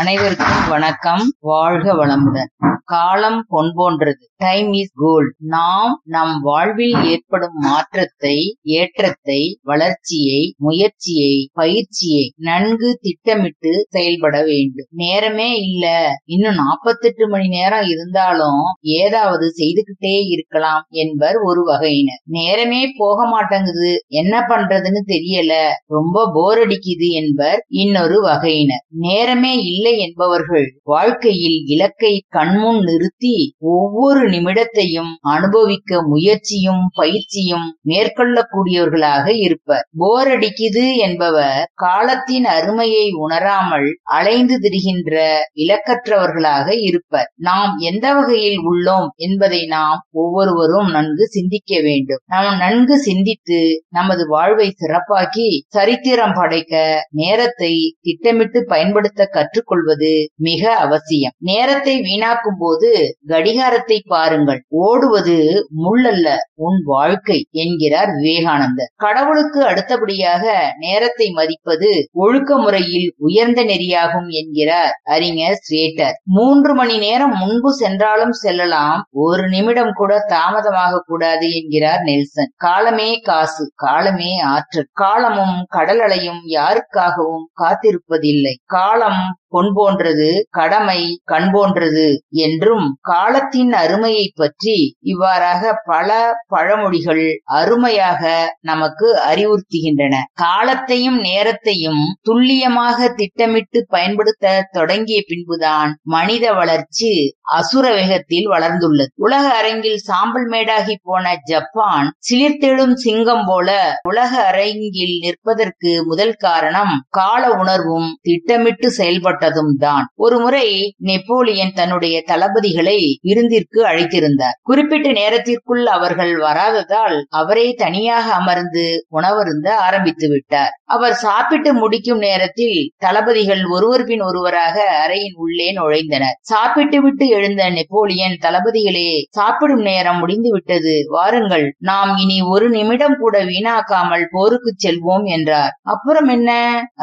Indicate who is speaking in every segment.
Speaker 1: அனைவருக்கும் வணக்கம். வாழ்க வளமுடன். காலம் பொன் போன்றது டைம் இஸ் கோல்ட் நாம் நம் வாழ்வில் ஏற்படும் மாற்றத்தை ஏற்றத்தை வளர்ச்சியை முயற்சியை பயிற்சியை நன்கு திட்டமிட்டு செயல்பட வேண்டும். நேரமே இல்ல. இன்னும் நாற்பத்தெட்டு மணி நேரம் இருந்தாலும் ஏதாவது செய்துகிட்டே இருக்கலாம் என்பர் ஒரு வகையினர். நேரமே போக மாட்டேங்குது. என்ன பண்றதுன்னு தெரியல. ரொம்ப போர் அடிக்குது என்பர் இன்னொரு வகையினர். நேரமே இல்லை என்பவர்கள் வாழ்க்கையில் இலக்கை கண்முன் நிறுத்தி ஒவ்வொரு நிமிடத்தையும் அனுபவிக்க முயற்சியும் பயிற்சியும் மேற்கொள்ளக்கூடியவர்களாக இருப்பர். போர் அடிக்குது என்பவர் காலத்தின் அருமையை உணராமல் அலைந்து திரிகின்ற இலக்கற்றவர்களாக இருப்பர். நாம் எந்த வகையில் உள்ளோம் என்பதை நாம் ஒவ்வொருவரும் நன்கு சிந்திக்க வேண்டும். நாம் நன்கு சிந்தித்து நமது வாழ்வை சிறப்பாக்கி சரித்திரம் படைக்க நேரத்தை திட்டமிட்டு பயன்படுத்த கொள்வது மிக அவசியம். நேரத்தை வீணாக்கும் போது கடிகாரத்தை பாருங்கள். ஓடுவது முள்ளல்ல உன் வாழ்க்கை என்கிறார் விவேகானந்தர். கடவுளுக்கு அடுத்தபடியாக நேரத்தை மதிப்பது ஒழுக்க முறையில் உயர்ந்த நெறியாகும் என்கிறார் அறிஞர் ஸ்ரேட்டர். மூன்று மணி நேரம் முன்பு சென்றாலும் செல்லலாம் ஒரு நிமிடம் கூட தாமதமாக கூடாது என்கிறார் நெல்சன். காலமே காசு காலமே ஆற்றல். காலமும் கடல் அலையும் யாருக்காகவும் காத்திருப்பதில்லை. காலம் பொன் போன்றது கடமை கண் போன்றது என்றும் காலத்தின் அருமையை பற்றி இவ்வாறாக பல பழமொழிகள் அருமையாக நமக்கு அறிவுறுத்துகின்றன. காலத்தையும் நேரத்தையும் துல்லியமாக திட்டமிட்டு பயன்படுத்த தொடங்கிய பின்புதான் மனித வளர்ச்சி அசுர வேகத்தில் வளர்ந்துள்ளது. உலக அரங்கில் சாம்பல் மேடாகி போன ஜப்பான் சிலிர்த்தெழும் சிங்கம் போல உலக அரங்கில் நிற்பதற்கு முதல் காரணம் கால உணர்வும் திட்டமிட்டு செயல்பட்டு ஏற்பட்டதும் தான் ஒருமுறை நெப்போலியன் தன்னுடைய தளபதிகளை விருந்திற்கு அழைத்திருந்தார். குறிப்பிட்ட நேரத்திற்குள் அவர்கள் வராததால் அவரே தனியாக அமர்ந்து உணவருந்த ஆரம்பித்து விட்டார். அவர் சாப்பிட்டு முடிக்கும் நேரத்தில் தளபதிகள் ஒருவர் பின் ஒருவராக அறையின் உள்ளே நுழைந்தனர். சாப்பிட்டு விட்டு எழுந்த நெப்போலியன் தளபதிகளே சாப்பிடும் நேரம் முடிந்து விட்டது. வாருங்கள் நாம் இனி ஒரு நிமிடம் கூட வீணாக்காமல் போருக்கு செல்வோம் என்றார். அப்புறம் என்ன?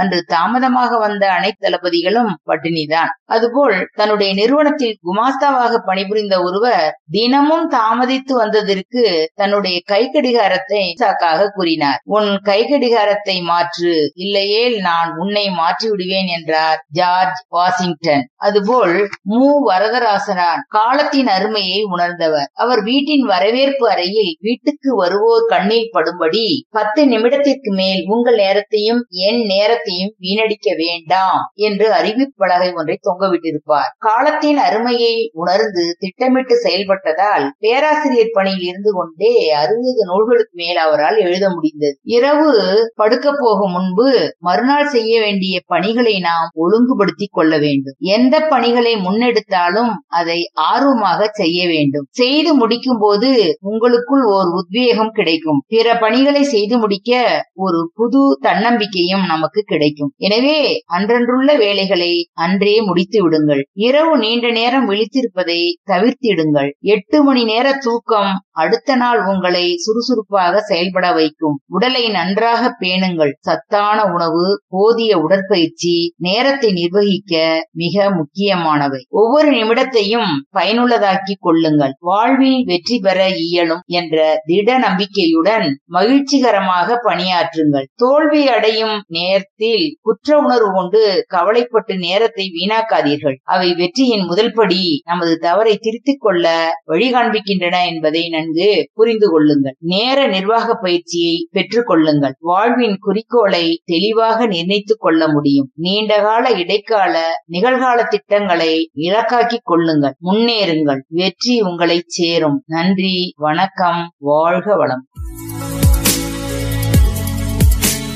Speaker 1: அன்று தாமதமாக வந்த அனைத்து தளபதிகளும் பட்டினிதான். அதுபோல் தன்னுடைய நிறுவனத்தில் குமாஸ்தாவாக பணிபுரிந்த ஒருவர் தினமும் தாமதித்து வந்ததற்கு தன்னுடைய கை கடிகாரத்தை சாக்காக கூறினார். உன் கை கடிகாரத்தை மாற்று. இல்லையேல் நான் உன்னை மாற்றி விடுவேன் என்றார் ஜார்ஜ் வாஷிங்டன். அதுபோல் மு. வரதராசனான் காலத்தின் அருமையை உணர்ந்தவர். அவர் வீட்டின் வரவேற்பு அறையில் வீட்டுக்கு வருவோர் கண்ணில் படும்படி பத்து நிமிடத்திற்கு மேல் உங்கள் நேரத்தையும் என் நேரத்தையும் வீணடிக்க வேண்டாம் என்று அறிவிப்பலகை ஒன்றை தொங்கவிட்டிருப்பார். காலத்தின் அருமையை உணர்ந்து திட்டமிட்டு செயல்பட்டதால் பேராசிரியர் பணியில் இருந்து கொண்டே அறுபது நூல்களுக்கு மேல் அவரால் எழுத முடிந்தது. இரவு படுக்க போகும் முன்பு மறுநாள் செய்ய வேண்டிய பணிகளை நாம் ஒழுங்குபடுத்திக் கொள்ள வேண்டும். எந்த பணிகளை முன்னெடுத்தாலும் அதை ஆர்வமாக செய்ய வேண்டும். செய்து முடிக்கும் போது உங்களுக்குள் ஓர் உத்வேகம் கிடைக்கும். பிற பணிகளை செய்து முடிக்க ஒரு புது தன்னம்பிக்கையும் நமக்கு கிடைக்கும். எனவே அன்றன்றுள்ள வேலைகளை அன்றே முடித்து விடுங்கள். இரவு நீண்ட நேரம் விழித்திருப்பதை தவிர்த்திடுங்கள். எட்டு மணி நேர தூக்கம் அடுத்த நாள் உங்களை சுறுசுறுப்பாக செயல்பட வைக்கும். உடலை நன்றாக பேணுங்கள். சத்தான உணவு போதிய உடற்பயிற்சி நேரத்தை நிர்வகிக்க மிக முக்கியமானவை. ஒவ்வொரு நிமிடத்தையும் பயனுள்ளதாக்கி கொள்ளுங்கள். வாழ்வில் வெற்றி பெற இயலும் என்ற திட நம்பிக்கையுடன் மகிழ்ச்சிகரமாக பணியாற்றுங்கள். தோல்வி அடையும் நேரத்தில் குற்ற உணர்வு கொண்டு கவலைப்பட்டு நேரத்தை வீணாக்காதீர்கள். அவை வெற்றியின் முதல் படி நமது தவறை திருத்திக் கொள்ள வழிகாண்பிக்கின்றன என்பதை நன்கு புரிந்து கொள்ளுங்கள். நேர நிர்வாக பயிற்சியை பெற்றுக் கொள்ளுங்கள் வாழ்வின் குறிக்கோளை தெளிவாக நிர்ணயித்துக் கொள்ள முடியும். நீண்டகால இடைக்கால நிகழ்கால திட்டங்களை இலக்காக்கிக் கொள்ளுங்கள். முன்னேறுங்கள். வெற்றி உங்களை சேரும். நன்றி. வணக்கம். வாழ்க வளம்.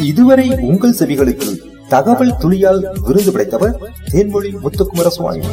Speaker 2: இதுவரை உங்கள் செவிகளுக்கு தகவல் துளியால் விருது படைத்தவர் தேன்மொழி முத்துக்குமர சுவாமி